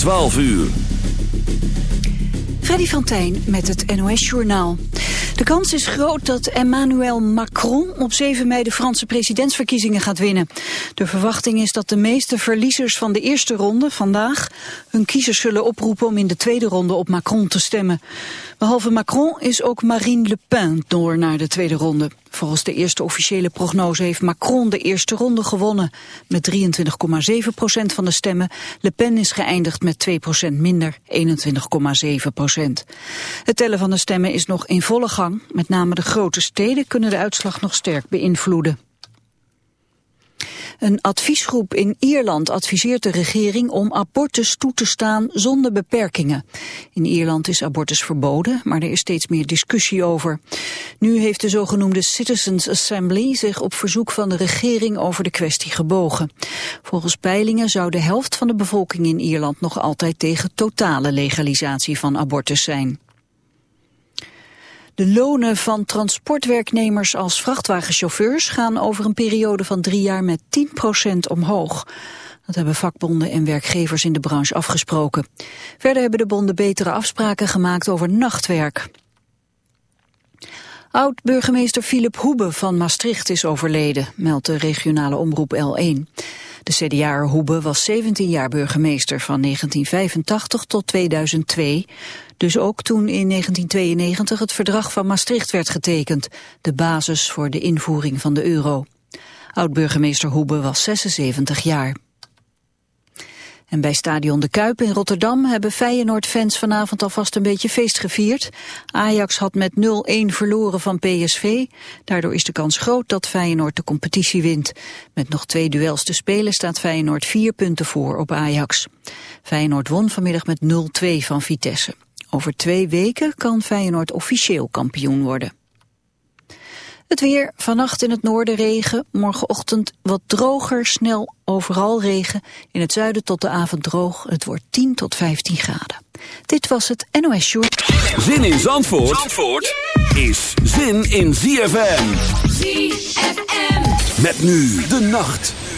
12 uur. Freddy van Tijn met het NOS-journaal. De kans is groot dat Emmanuel Macron op 7 mei de Franse presidentsverkiezingen gaat winnen. De verwachting is dat de meeste verliezers van de eerste ronde vandaag hun kiezers zullen oproepen om in de tweede ronde op Macron te stemmen. Behalve Macron is ook Marine Le Pen door naar de tweede ronde. Volgens de eerste officiële prognose heeft Macron de eerste ronde gewonnen. Met 23,7 procent van de stemmen. Le Pen is geëindigd met 2 procent minder, 21,7 procent. Het tellen van de stemmen is nog in volle gang. Met name de grote steden kunnen de uitslag nog sterk beïnvloeden. Een adviesgroep in Ierland adviseert de regering om abortus toe te staan zonder beperkingen. In Ierland is abortus verboden, maar er is steeds meer discussie over. Nu heeft de zogenoemde Citizens Assembly zich op verzoek van de regering over de kwestie gebogen. Volgens peilingen zou de helft van de bevolking in Ierland nog altijd tegen totale legalisatie van abortus zijn. De lonen van transportwerknemers als vrachtwagenchauffeurs gaan over een periode van drie jaar met 10% omhoog. Dat hebben vakbonden en werkgevers in de branche afgesproken. Verder hebben de bonden betere afspraken gemaakt over nachtwerk. Oud-burgemeester Philip Hoebe van Maastricht is overleden, meldt de regionale omroep L1. De CDA Hoebe was 17 jaar burgemeester van 1985 tot 2002. Dus ook toen in 1992 het verdrag van Maastricht werd getekend, de basis voor de invoering van de euro. Oud-burgemeester Hoebe was 76 jaar. En bij stadion De Kuip in Rotterdam hebben Feyenoord-fans vanavond alvast een beetje feest gevierd. Ajax had met 0-1 verloren van PSV. Daardoor is de kans groot dat Feyenoord de competitie wint. Met nog twee duels te spelen staat Feyenoord vier punten voor op Ajax. Feyenoord won vanmiddag met 0-2 van Vitesse. Over twee weken kan Feyenoord officieel kampioen worden. Het weer, vannacht in het noorden regen, morgenochtend wat droger, snel overal regen. In het zuiden tot de avond droog, het wordt 10 tot 15 graden. Dit was het NOS Short. Zin in Zandvoort, Zandvoort is zin in ZFM. ZFM. Met nu de nacht.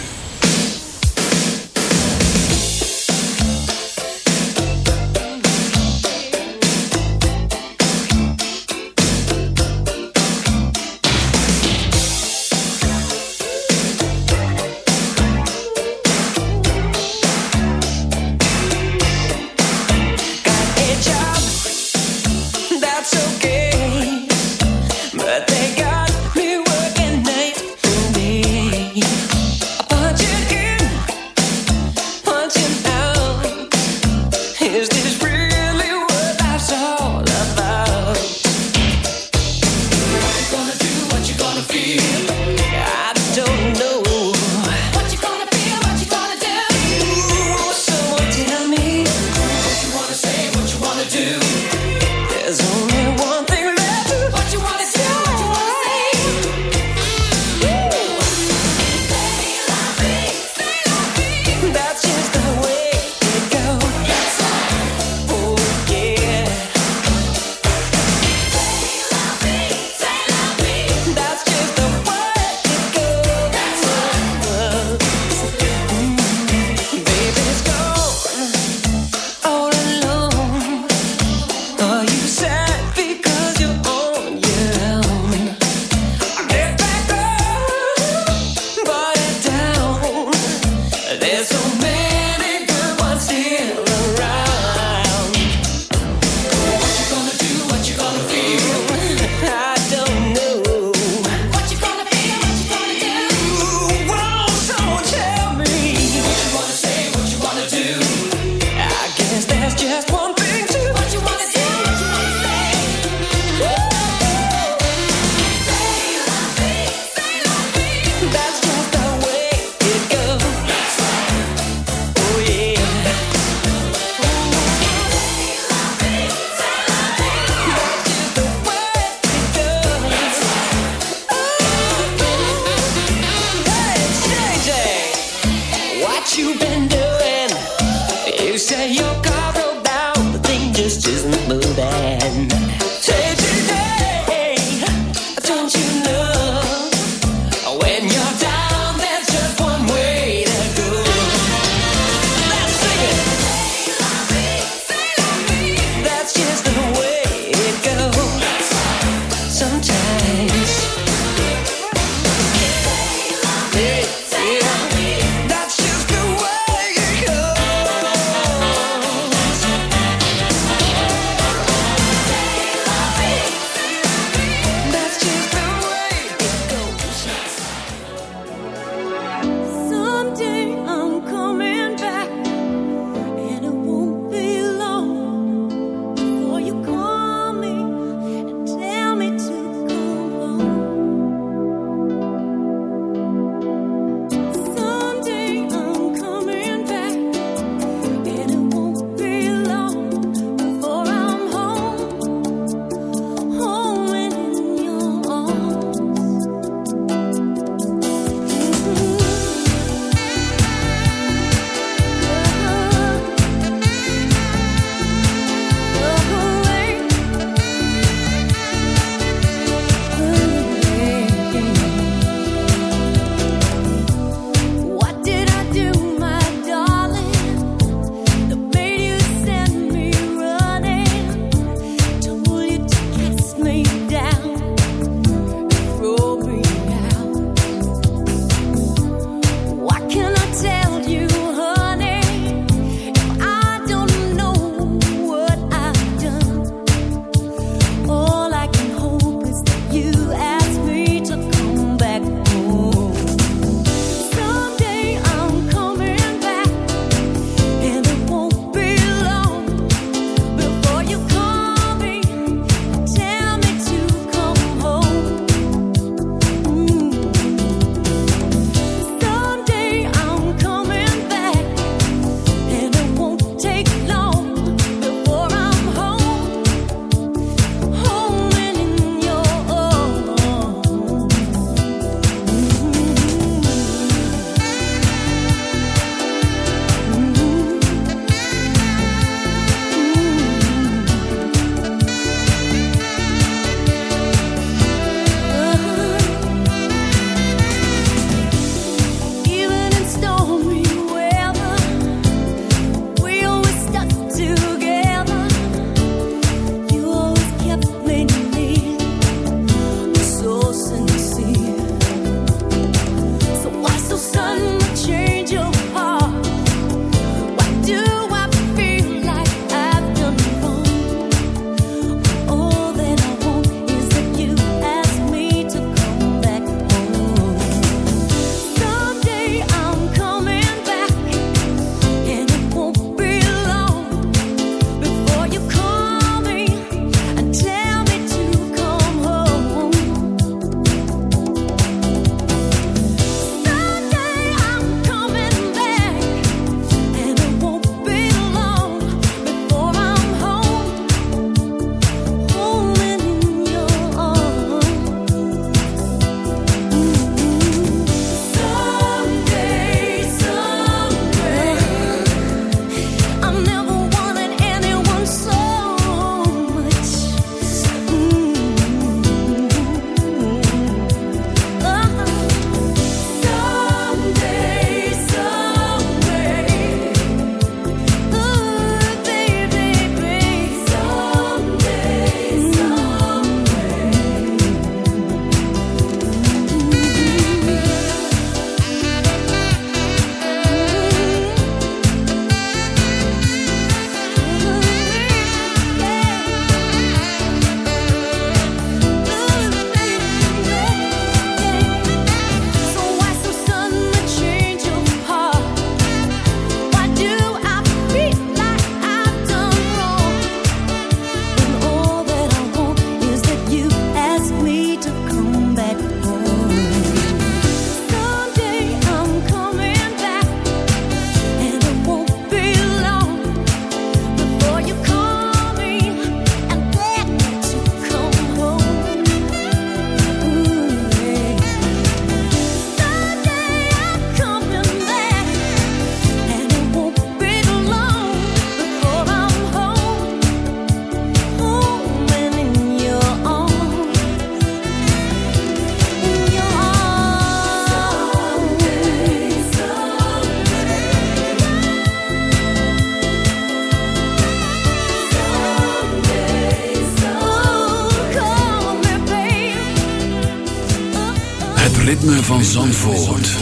Van Zandvoort.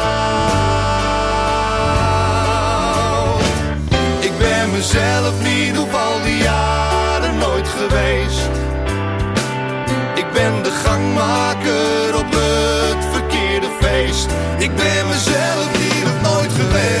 mezelf niet op al die jaren nooit geweest. Ik ben de gangmaker op het verkeerde feest. Ik ben mezelf niet op nooit geweest.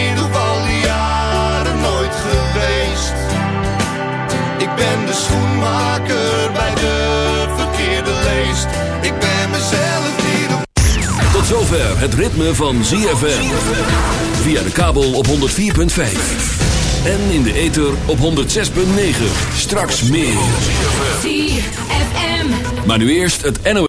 Schoenmaker bij de verkeerde leest. Ik ben mezelf niet op... Tot zover het ritme van ZFM. Via de kabel op 104.5. En in de ether op 106.9. Straks meer. ZFM. Maar nu eerst het NOS.